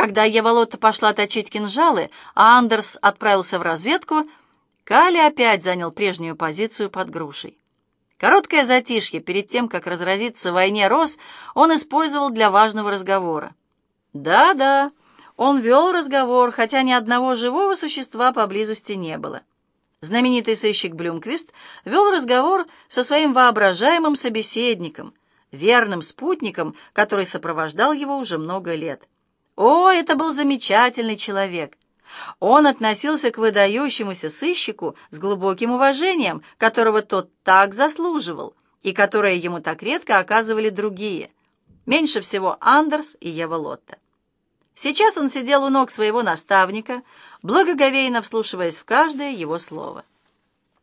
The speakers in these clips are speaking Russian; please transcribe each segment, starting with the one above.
Когда Еволотта пошла точить кинжалы, а Андерс отправился в разведку, Кали опять занял прежнюю позицию под грушей. Короткое затишье перед тем, как разразиться войне роз, он использовал для важного разговора. Да-да, он вел разговор, хотя ни одного живого существа поблизости не было. Знаменитый сыщик Блюмквист вел разговор со своим воображаемым собеседником, верным спутником, который сопровождал его уже много лет. О, это был замечательный человек! Он относился к выдающемуся сыщику с глубоким уважением, которого тот так заслуживал, и которое ему так редко оказывали другие. Меньше всего Андерс и Ева Лотта. Сейчас он сидел у ног своего наставника, благоговейно вслушиваясь в каждое его слово.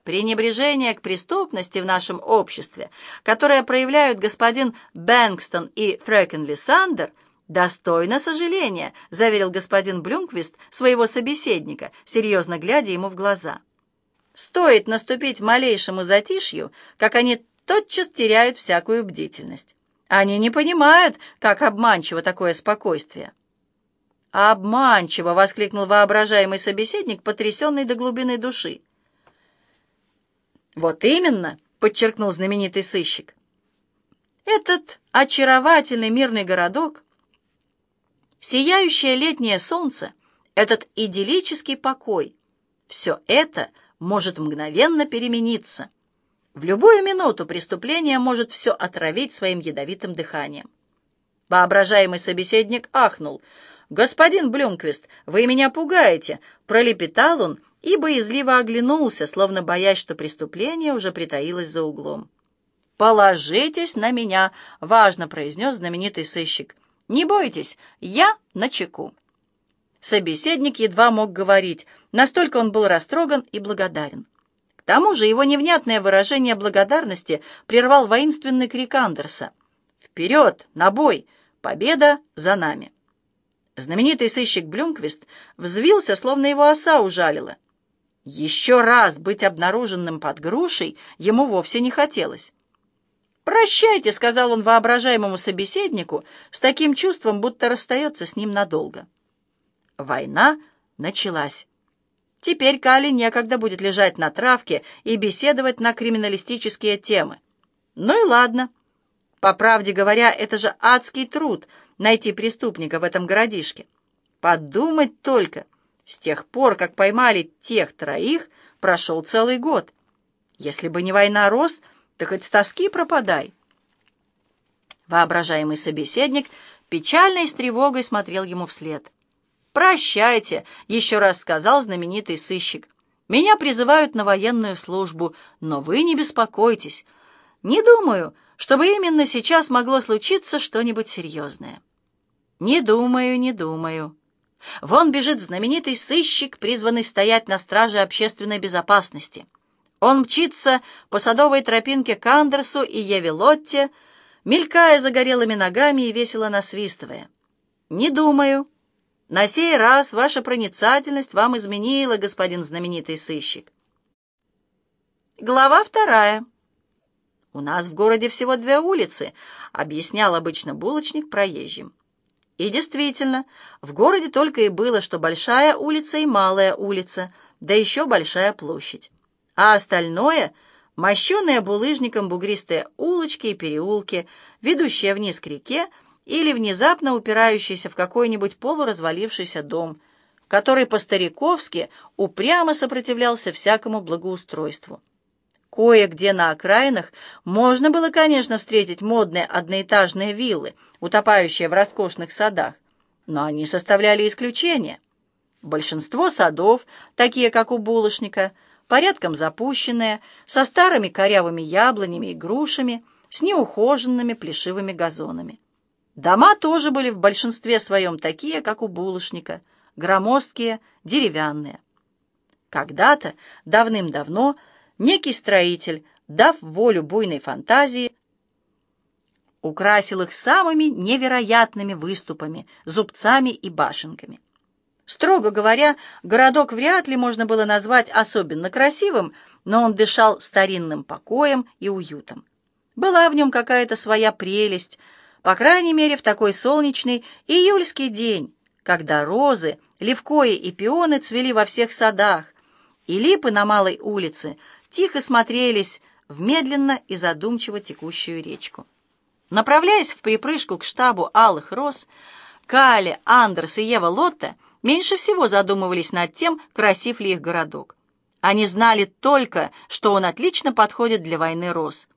Пренебрежение к преступности в нашем обществе, которое проявляют господин Бэнкстон и Фрэкенли Сандер – «Достойно сожаления», — заверил господин Блюмквист своего собеседника, серьезно глядя ему в глаза. «Стоит наступить малейшему затишью, как они тотчас теряют всякую бдительность. Они не понимают, как обманчиво такое спокойствие». «Обманчиво!» — воскликнул воображаемый собеседник, потрясенный до глубины души. «Вот именно!» — подчеркнул знаменитый сыщик. «Этот очаровательный мирный городок Сияющее летнее солнце, этот идиллический покой, все это может мгновенно перемениться. В любую минуту преступление может все отравить своим ядовитым дыханием. Воображаемый собеседник ахнул. «Господин Блюмквист, вы меня пугаете!» Пролепетал он и боязливо оглянулся, словно боясь, что преступление уже притаилось за углом. «Положитесь на меня!» — важно произнес знаменитый сыщик — «Не бойтесь, я на чеку». Собеседник едва мог говорить, настолько он был растроган и благодарен. К тому же его невнятное выражение благодарности прервал воинственный крик Андерса. «Вперед! На бой! Победа за нами!» Знаменитый сыщик Блюмквист взвился, словно его оса ужалила. Еще раз быть обнаруженным под грушей ему вовсе не хотелось. «Прощайте», — сказал он воображаемому собеседнику с таким чувством, будто расстается с ним надолго. Война началась. Теперь Кали некогда будет лежать на травке и беседовать на криминалистические темы. Ну и ладно. По правде говоря, это же адский труд — найти преступника в этом городишке. Подумать только, с тех пор, как поймали тех троих, прошел целый год. Если бы не война Рос — да хоть с тоски пропадай. Воображаемый собеседник печально и с тревогой смотрел ему вслед. «Прощайте», — еще раз сказал знаменитый сыщик. «Меня призывают на военную службу, но вы не беспокойтесь. Не думаю, чтобы именно сейчас могло случиться что-нибудь серьезное». «Не думаю, не думаю». Вон бежит знаменитый сыщик, призванный стоять на страже общественной безопасности. Он мчится по садовой тропинке к Андерсу и Еве Лотте, мелькая загорелыми ногами и весело насвистывая. «Не думаю. На сей раз ваша проницательность вам изменила, господин знаменитый сыщик». Глава вторая. «У нас в городе всего две улицы», — объяснял обычно булочник проезжим. И действительно, в городе только и было, что большая улица и малая улица, да еще большая площадь а остальное — мощенные булыжником бугристые улочки и переулки, ведущие вниз к реке или внезапно упирающиеся в какой-нибудь полуразвалившийся дом, который по-стариковски упрямо сопротивлялся всякому благоустройству. Кое-где на окраинах можно было, конечно, встретить модные одноэтажные виллы, утопающие в роскошных садах, но они составляли исключение. Большинство садов, такие как у булочника – порядком запущенная, со старыми корявыми яблонями и грушами, с неухоженными плешивыми газонами. Дома тоже были в большинстве своем такие, как у булочника, громоздкие, деревянные. Когда-то, давным-давно, некий строитель, дав волю буйной фантазии, украсил их самыми невероятными выступами, зубцами и башенками. Строго говоря, городок вряд ли можно было назвать особенно красивым, но он дышал старинным покоем и уютом. Была в нем какая-то своя прелесть, по крайней мере, в такой солнечный июльский день, когда розы, левкои и пионы цвели во всех садах, и липы на Малой улице тихо смотрелись в медленно и задумчиво текущую речку. Направляясь в припрыжку к штабу алых роз, Кали, Андерс и Ева Лотта меньше всего задумывались над тем, красив ли их городок. Они знали только, что он отлично подходит для войны роз.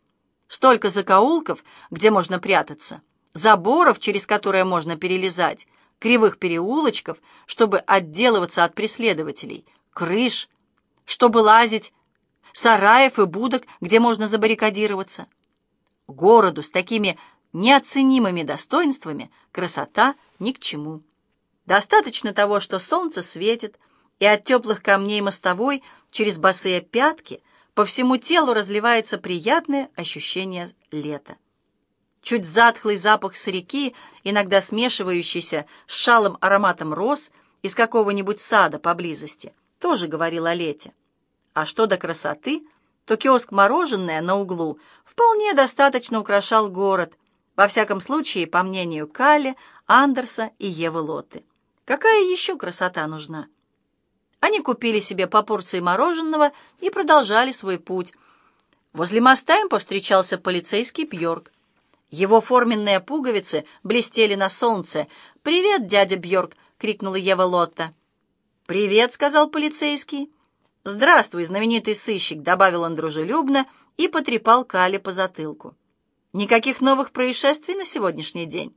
Столько закоулков, где можно прятаться, заборов, через которые можно перелезать, кривых переулочков, чтобы отделываться от преследователей, крыш, чтобы лазить, сараев и будок, где можно забаррикадироваться. Городу с такими неоценимыми достоинствами красота ни к чему. Достаточно того, что солнце светит, и от теплых камней мостовой через босые пятки по всему телу разливается приятное ощущение лета. Чуть затхлый запах с реки, иногда смешивающийся с шалым ароматом роз из какого-нибудь сада поблизости, тоже говорил о лете. А что до красоты, то киоск «Мороженое» на углу вполне достаточно украшал город, во всяком случае, по мнению Калли, Андерса и Евы Лотты. Какая еще красота нужна? Они купили себе по порции мороженого и продолжали свой путь. Возле моста им повстречался полицейский Бьорк. Его форменные пуговицы блестели на солнце. «Привет, дядя Бьорк!» — крикнула Ева Лотта. «Привет!» — сказал полицейский. «Здравствуй, знаменитый сыщик!» — добавил он дружелюбно и потрепал Кали по затылку. «Никаких новых происшествий на сегодняшний день?»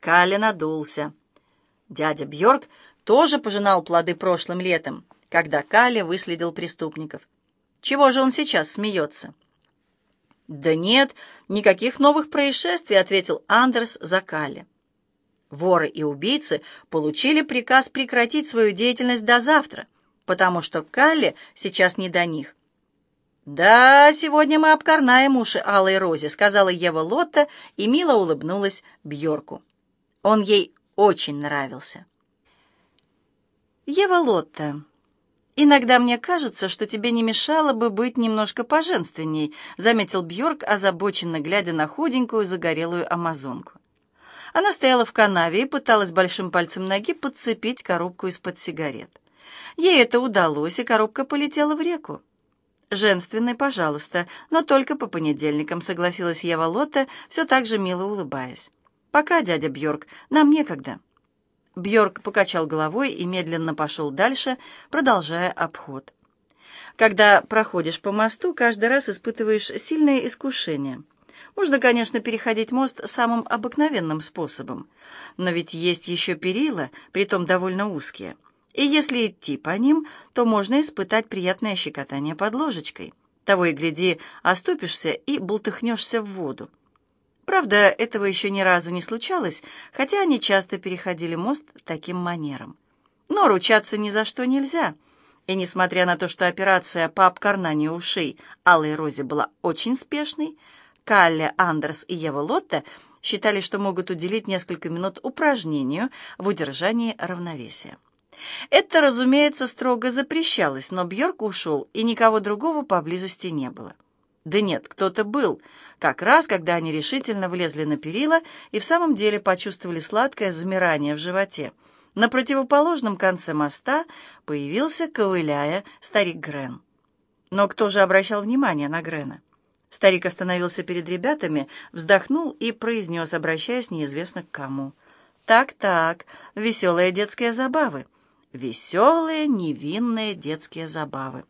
Кали надулся. Дядя Бьорк тоже пожинал плоды прошлым летом, когда Кали выследил преступников. Чего же он сейчас смеется? «Да нет, никаких новых происшествий», — ответил Андерс за Кали. Воры и убийцы получили приказ прекратить свою деятельность до завтра, потому что Калли сейчас не до них. «Да, сегодня мы обкорнаем уши Алой Розе», — сказала Ева Лотта и мило улыбнулась Бьорку. Он ей очень нравился. «Ева Лотта, иногда мне кажется, что тебе не мешало бы быть немножко поженственней», заметил Бьорк, озабоченно глядя на худенькую загорелую амазонку. Она стояла в канаве и пыталась большим пальцем ноги подцепить коробку из-под сигарет. Ей это удалось, и коробка полетела в реку. «Женственной, пожалуйста, но только по понедельникам», — согласилась Ева Лотта, все так же мило улыбаясь. «Пока, дядя Бьорк, нам некогда». Бьорк покачал головой и медленно пошел дальше, продолжая обход. Когда проходишь по мосту, каждый раз испытываешь сильное искушение. Можно, конечно, переходить мост самым обыкновенным способом, но ведь есть еще перила, притом довольно узкие. И если идти по ним, то можно испытать приятное щекотание под ложечкой. Того и гляди, оступишься и бултыхнешься в воду. Правда, этого еще ни разу не случалось, хотя они часто переходили мост таким манером. Но ручаться ни за что нельзя. И несмотря на то, что операция по обкорнанию ушей Алой Розе была очень спешной, Калле, Андерс и Ева Лотта считали, что могут уделить несколько минут упражнению в удержании равновесия. Это, разумеется, строго запрещалось, но Бьорк ушел, и никого другого поблизости не было. Да нет, кто-то был, как раз, когда они решительно влезли на перила и в самом деле почувствовали сладкое замирание в животе. На противоположном конце моста появился, ковыляя, старик Грен. Но кто же обращал внимание на Грена? Старик остановился перед ребятами, вздохнул и произнес, обращаясь неизвестно к кому. «Так-так, веселые детские забавы. Веселые, невинные детские забавы».